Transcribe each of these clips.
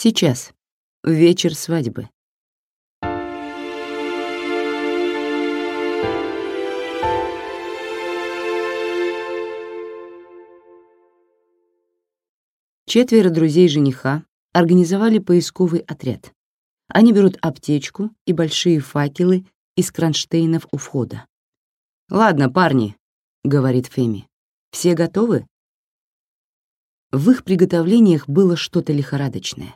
Сейчас, вечер свадьбы. Четверо друзей жениха организовали поисковый отряд. Они берут аптечку и большие факелы из кронштейнов у входа. «Ладно, парни», — говорит Феми, — «все готовы?» В их приготовлениях было что-то лихорадочное.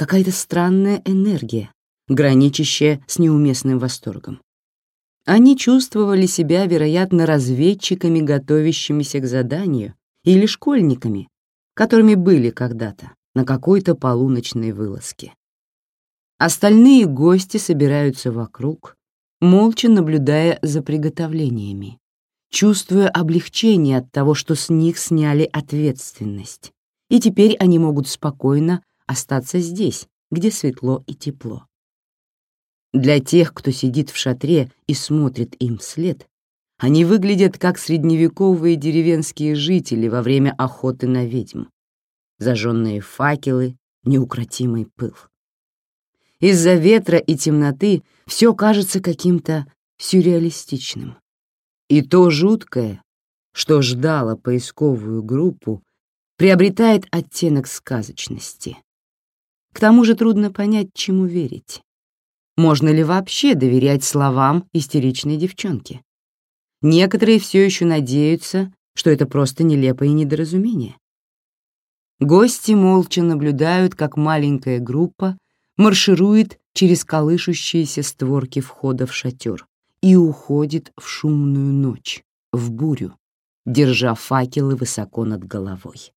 Какая-то странная энергия, граничащая с неуместным восторгом. Они чувствовали себя, вероятно, разведчиками, готовящимися к заданию, или школьниками, которыми были когда-то на какой-то полуночной вылазке. Остальные гости собираются вокруг, молча наблюдая за приготовлениями, чувствуя облегчение от того, что с них сняли ответственность, и теперь они могут спокойно остаться здесь, где светло и тепло. Для тех, кто сидит в шатре и смотрит им вслед, они выглядят как средневековые деревенские жители во время охоты на ведьм. Зажженные факелы, неукротимый пыл. Из-за ветра и темноты все кажется каким-то сюрреалистичным. И то жуткое, что ждало поисковую группу, приобретает оттенок сказочности. К тому же трудно понять, чему верить. Можно ли вообще доверять словам истеричной девчонки? Некоторые все еще надеются, что это просто нелепое недоразумение. Гости молча наблюдают, как маленькая группа марширует через колышущиеся створки входа в шатер и уходит в шумную ночь, в бурю, держа факелы высоко над головой.